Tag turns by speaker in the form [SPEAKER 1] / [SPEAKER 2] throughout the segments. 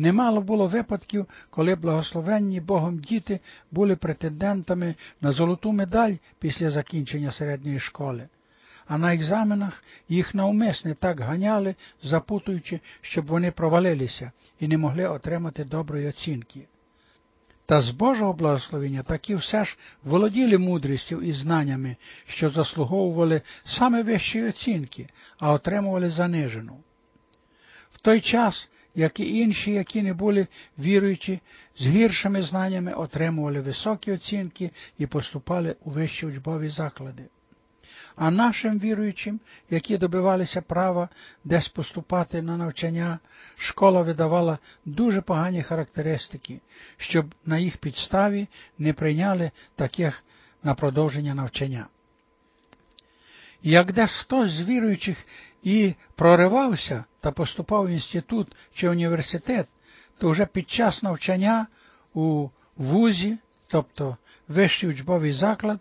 [SPEAKER 1] Немало було випадків, коли благословенні Богом діти були претендентами на золоту медаль після закінчення середньої школи, а на екзаменах їх навмисне так ганяли, запутуючи, щоб вони провалилися і не могли отримати доброї оцінки. Та з Божого благословення такі все ж володіли мудрістю і знаннями, що заслуговували саме вищої оцінки, а отримували занижену. В той час, як і інші, які не були віруючі, з гіршими знаннями отримували високі оцінки і поступали у вищі учбові заклади а нашим віруючим, які добивалися права десь поступати на навчання, школа видавала дуже погані характеристики, щоб на їх підставі не прийняли таких на продовження навчання. Як десь хтось з віруючих і проривався та поступав в інститут чи університет, то вже під час навчання у вузі, тобто вищий учбовий заклад,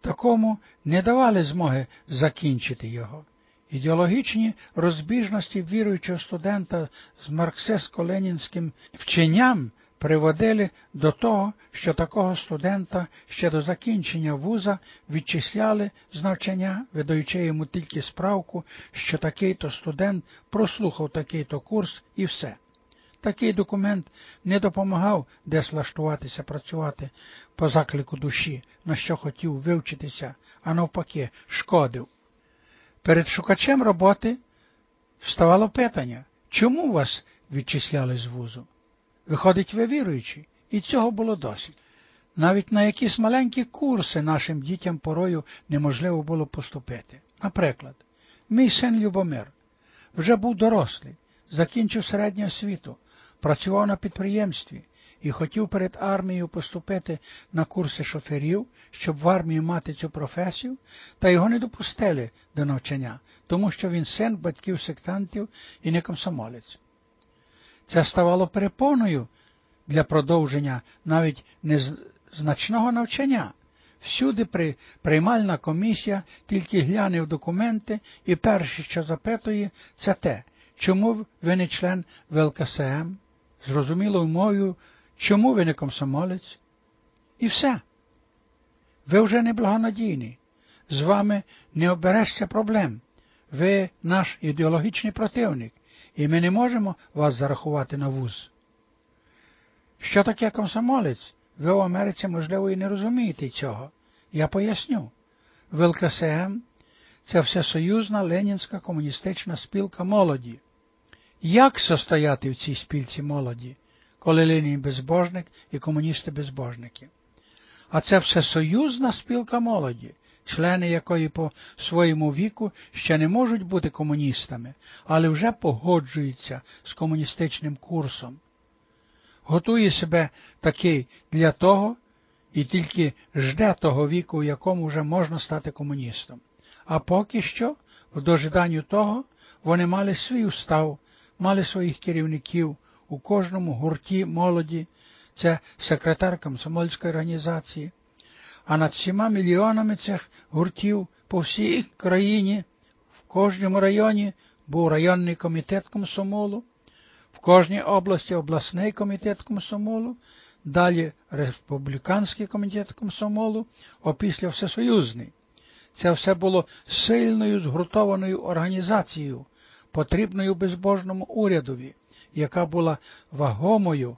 [SPEAKER 1] такому не давали змоги закінчити його. Ідеологічні розбіжності віруючого студента з марксистсько-ленінським вченням приводили до того, що такого студента ще до закінчення вуза відчисляли з навчання, видаючи йому тільки справку, що такий-то студент прослухав такий-то курс і все. Такий документ не допомагав десь влаштуватися працювати по заклику душі, на що хотів вивчитися, а навпаки, шкодив. Перед шукачем роботи вставало питання, чому вас відчисляли з вузу? Виходить, ви віруючі, і цього було досить. Навіть на якісь маленькі курси нашим дітям порою неможливо було поступити. Наприклад, мій син Любомир вже був дорослий, закінчив середню освіту, працював на підприємстві і хотів перед армією поступити на курси шоферів, щоб в армії мати цю професію, та його не допустили до навчання, тому що він син батьків сектантів і не комсомолець. Це ставало перепоною для продовження навіть незначного навчання. Всюди при, приймальна комісія тільки гляне в документи і перше, що запитує, це те, чому ви не член ВЛКСМ, зрозумілою мовою, чому ви не комсомолець? І все. Ви вже не благонадійні. З вами не оберешся проблем. Ви наш ідеологічний противник, і ми не можемо вас зарахувати на вуз. Що таке комсомолець? Ви в Америці, можливо, і не розумієте цього. Я поясню. ВЛКСМ – це всесоюзна Ленінська комуністична спілка молоді. Як состояти в цій спільці молоді, коли Ленін безбожник і комуністи безбожники? А це всесоюзна спілка молоді, члени якої по своєму віку ще не можуть бути комуністами, але вже погоджуються з комуністичним курсом. Готує себе такий для того і тільки жде того віку, в якому вже можна стати комуністом. А поки що, в дожиданню того, вони мали свій устав, мали своїх керівників у кожному гурті молоді, це секретар комсомольської організації, а над всіма мільйонами цих гуртів по всій країні, в кожному районі був районний комітет комсомолу, в кожній області обласний комітет комсомолу, далі республіканський комітет комсомолу, опісля всесоюзний. Це все було сильною згуртованою організацією, потрібною безбожному урядові, яка була вагомою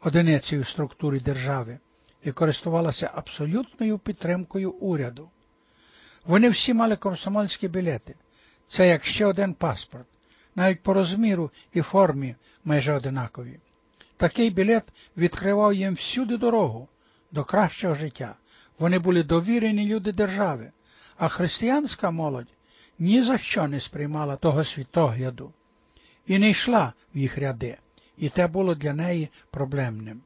[SPEAKER 1] одиницею структури держави і користувалася абсолютною підтримкою уряду. Вони всі мали комсомольські білети. Це як ще один паспорт, навіть по розміру і формі майже одинакові. Такий білет відкривав їм всюди дорогу до кращого життя. Вони були довірені люди держави, а християнська молодь ні за що не сприймала того світогляду і не йшла в їх ряди, і те було для неї проблемним.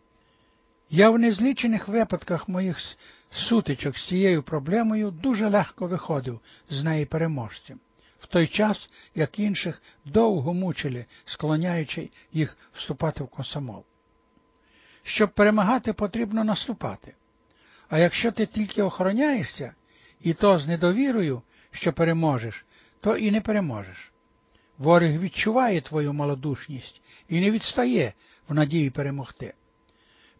[SPEAKER 1] Я в незлічених випадках моїх сутичок з цією проблемою дуже легко виходив з неї переможцем, в той час, як інших довго мучили, склоняючи їх вступати в комсомол. Щоб перемагати, потрібно наступати. А якщо ти тільки охороняєшся, і то з недовірою, що переможеш, то і не переможеш. ворог відчуває твою малодушність і не відстає в надії перемогти.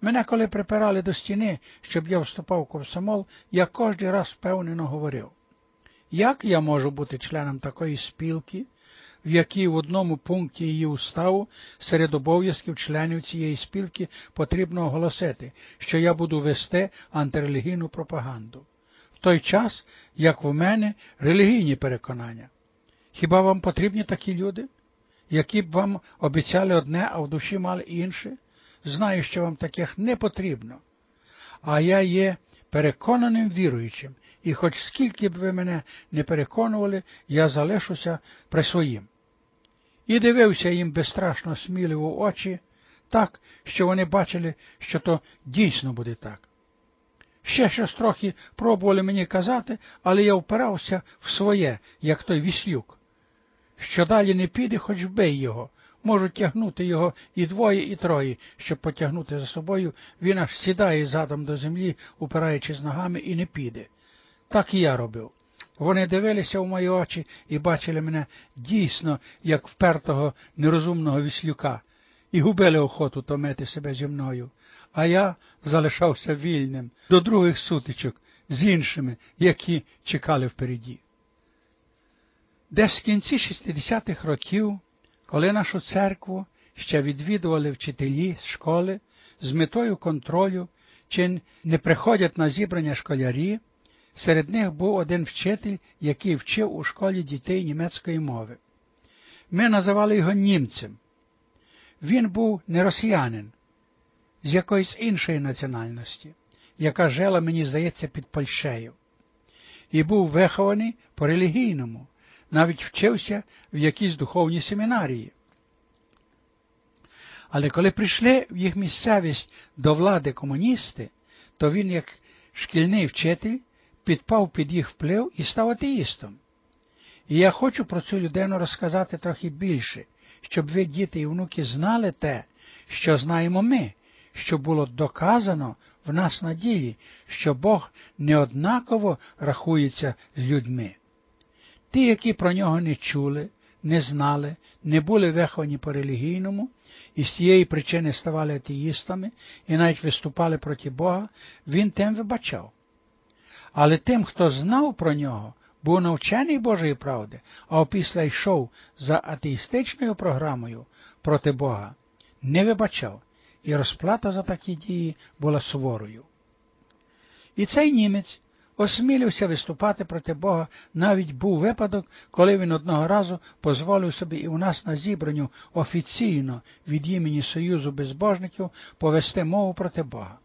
[SPEAKER 1] Мене, коли припирали до стіни, щоб я вступав в комсомол, я кожен раз впевнено говорив, як я можу бути членом такої спілки, в якій в одному пункті її уставу серед обов'язків членів цієї спілки потрібно оголосити, що я буду вести антирелігійну пропаганду, в той час, як в мене релігійні переконання. Хіба вам потрібні такі люди, які б вам обіцяли одне, а в душі мали інше? Знаю, що вам таких не потрібно. А я є переконаним віруючим, і хоч скільки б ви мене не переконували, я залишуся при своїм. І дивився їм безстрашно сміливо в очі, так, що вони бачили, що то дійсно буде так. Ще щось трохи пробували мені казати, але я впирався в своє, як той віслюк. Що далі не піде, хоч бей його, можуть тягнути його і двоє, і троє, щоб потягнути за собою, він аж сідає задом до землі, упираючись ногами, і не піде. Так і я робив. Вони дивилися в мої очі і бачили мене дійсно, як впертого нерозумного віслюка, і губили охоту томити себе зі мною, а я залишався вільним до других сутичок з іншими, які чекали впереді. Десь в кінці 60-х років, коли нашу церкву ще відвідували вчителі з школи з метою контролю, чи не приходять на зібрання школярі, Серед них був один вчитель, який вчив у школі дітей німецької мови. Ми називали його німцем. Він був не росіянин, з якоїсь іншої національності, яка жила, мені здається, під Польщею, і був вихований по релігійному, навіть вчився в якійсь духовній семінарії. Але коли прийшли в їх місцевість до влади комуністи, то він, як шкільний вчитель, підпав під їх вплив і став атеїстом. І я хочу про цю людину розказати трохи більше, щоб ви, діти і внуки, знали те, що знаємо ми, що було доказано в нас на ділі, що Бог неоднаково рахується з людьми. Ті, які про нього не чули, не знали, не були виховані по релігійному, і з цієї причини ставали атеїстами і навіть виступали проти Бога, він тим вибачав. Але тим, хто знав про нього, був навчений Божої правди, а опісля йшов за атеїстичною програмою проти Бога, не вибачав, і розплата за такі дії була суворою. І цей німець осмілився виступати проти Бога, навіть був випадок, коли він одного разу дозволив собі і у нас на зібранню офіційно від імені Союзу безбожників повести мову проти Бога.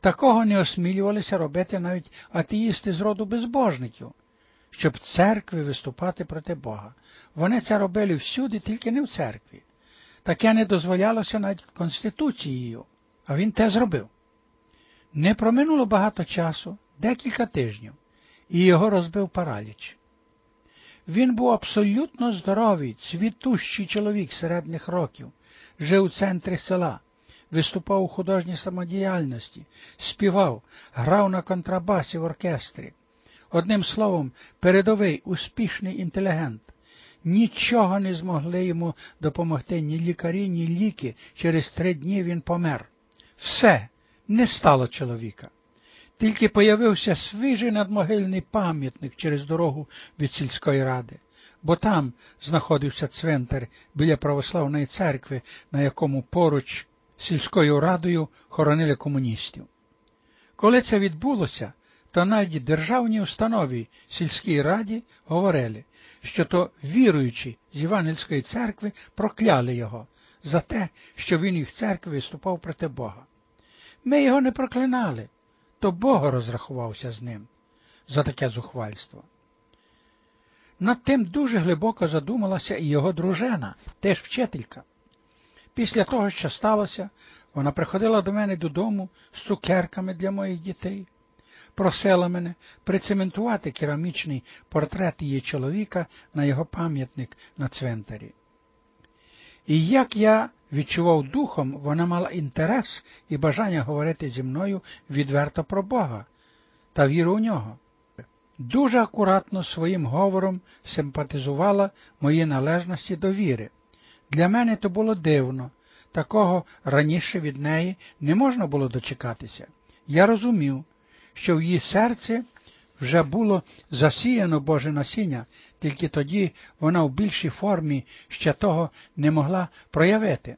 [SPEAKER 1] Такого не осмілювалися робити навіть атеїсти з роду безбожників, щоб церкви виступати проти Бога. Вони це робили всюди, тільки не в церкві. Таке не дозволялося навіть Конституцією, а він те зробив. Не проминуло багато часу, декілька тижнів, і його розбив параліч. Він був абсолютно здоровий, цвітущий чоловік середніх років, жив у центрі села виступав у художній самодіяльності, співав, грав на контрабасі в оркестрі. Одним словом, передовий успішний інтелігент. Нічого не змогли йому допомогти ні лікарі, ні ліки. Через три дні він помер. Все, не стало чоловіка. Тільки появився свіжий надмогильний пам'ятник через дорогу від сільської ради, бо там знаходився цвинтар біля православної церкви, на якому поруч сільською радою хоронили комуністів. Коли це відбулося, то навіть державні установі сільській раді говорили, що то віруючі з Івангельської церкви прокляли його за те, що він їх церкви виступав проти Бога. Ми його не проклинали, то Бог розрахувався з ним за таке зухвальство. Над тим дуже глибоко задумалася і його дружина, теж вчителька. Після того, що сталося, вона приходила до мене додому з цукерками для моїх дітей, просила мене прицементувати керамічний портрет її чоловіка на його пам'ятник на цвинтарі. І як я відчував духом, вона мала інтерес і бажання говорити зі мною відверто про Бога та віру у нього. дуже акуратно своїм говором симпатизувала мої належності до віри. Для мене то було дивно, такого раніше від неї не можна було дочекатися. Я розумів, що в її серці вже було засіяно Боже насіння, тільки тоді вона в більшій формі ще того не могла проявити.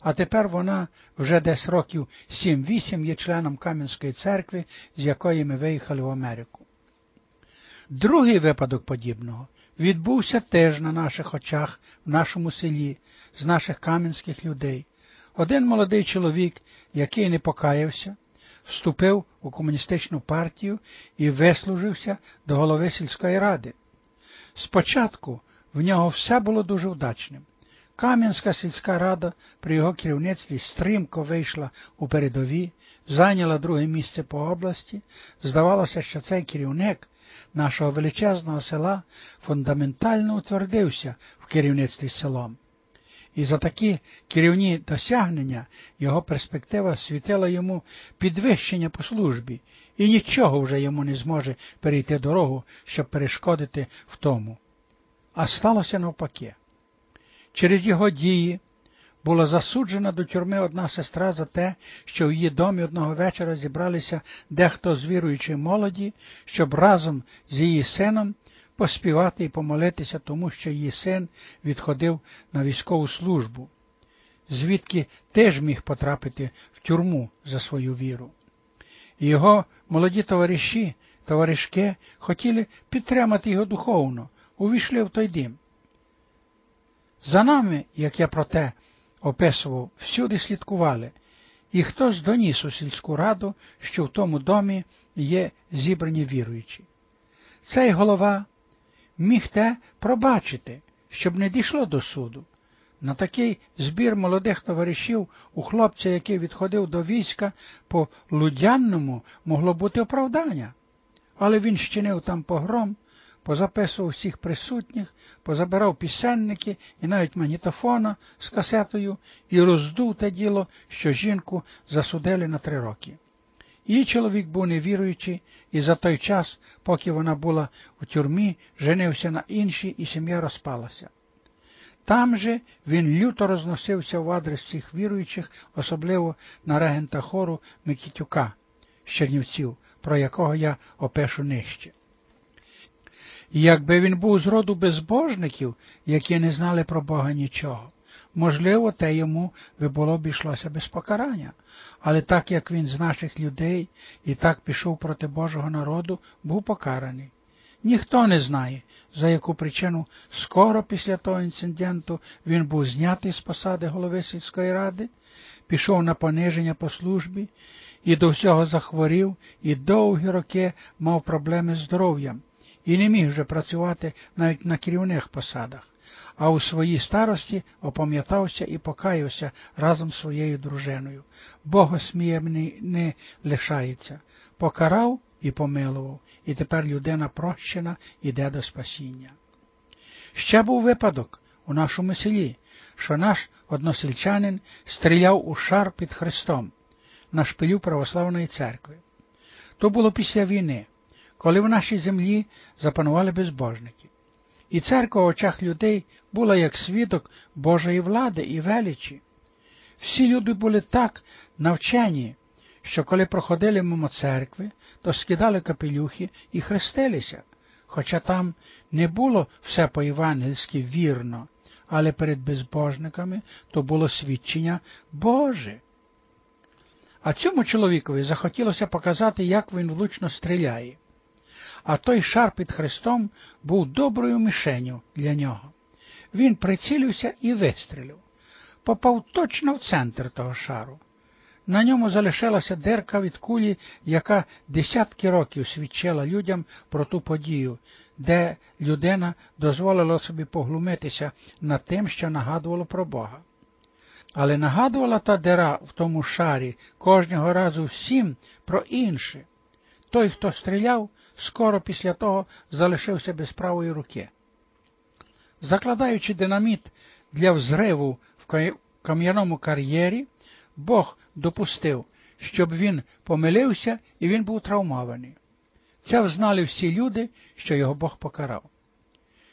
[SPEAKER 1] А тепер вона вже десь років 7-8 є членом Кам'янської церкви, з якої ми виїхали в Америку. Другий випадок подібного відбувся теж на наших очах в нашому селі, з наших кам'янських людей. Один молодий чоловік, який не покаявся, вступив у комуністичну партію і вислужився до голови сільської ради. Спочатку в нього все було дуже вдачним. Кам'янська сільська рада при його керівництві стрімко вийшла у передові, зайняла друге місце по області. Здавалося, що цей керівник нашого величезного села фундаментально утвердився в керівництві селом. І за такі керівні досягнення його перспектива світила йому підвищення по службі, і нічого вже йому не зможе перейти дорогу, щоб перешкодити в тому. А сталося навпаки. Через його дії була засуджена до тюрми одна сестра за те, що в її домі одного вечора зібралися дехто з віруючої молоді, щоб разом з її сином поспівати і помолитися тому, що її син відходив на військову службу, звідки теж міг потрапити в тюрму за свою віру. Його молоді товариші, товаришки хотіли підтримати його духовно, увійшли в той дім. За нами, як я про те описував, всюди слідкували, і хтось доніс у сільську раду, що в тому домі є зібрані віруючі. Цей голова міг те пробачити, щоб не дійшло до суду. На такий збір молодих товаришів у хлопця, який відходив до війська по Лудянному, могло бути оправдання. Але він щинив там погром, позаписував всіх присутніх, позабирав пісенники і навіть магнітофона з касетою і роздув те діло, що жінку засудили на три роки. Її чоловік був невіруючий, і за той час, поки вона була у тюрмі, женився на іншій, і сім'я розпалася. Там же він люто розносився в адрес всіх віруючих, особливо на регента хору Микітюка з Чернівців, про якого я опишу нижче. Якби він був з роду безбожників, які не знали про Бога нічого, можливо, те йому би було б йшлося без покарання, але так як він з наших людей і так пішов проти Божого народу, був покараний. Ніхто не знає, за яку причину скоро після того інциденту він був знятий з посади голови сільської ради, пішов на пониження по службі і до всього захворів, і довгі роки мав проблеми з здоров'ям, і не міг вже працювати навіть на керівних посадах а у своїй старості опам'ятався і покаявся разом з своєю дружиною. Богосміємний не лишається, покарав і помилував, і тепер людина прощена іде до спасіння. Ще був випадок у нашому селі, що наш односельчанин стріляв у шар під Христом на шпилю православної церкви. То було після війни, коли в нашій землі запанували безбожники і церква в очах людей була як свідок Божої влади і величі. Всі люди були так навчені, що коли проходили мимо церкви, то скидали капелюхи і хрестилися, хоча там не було все по-євангельськи вірно, але перед безбожниками то було свідчення Боже. А цьому чоловікові захотілося показати, як він влучно стріляє а той шар під хрестом був доброю мишенью для нього. Він прицілився і вистрілив. Попав точно в центр того шару. На ньому залишилася дерка від кулі, яка десятки років свідчила людям про ту подію, де людина дозволила собі поглумитися над тим, що нагадувало про Бога. Але нагадувала та дира в тому шарі кожного разу всім про інше. Той, хто стріляв, скоро після того залишився без правої руки. Закладаючи динаміт для взриву в кам'яному кар'єрі, Бог допустив, щоб він помилився і він був травмований. Це взнали всі люди, що його Бог покарав.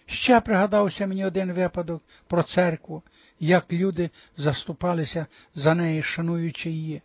[SPEAKER 1] Ще пригадався мені один випадок про церкву, як люди заступалися за неї, шануючи її.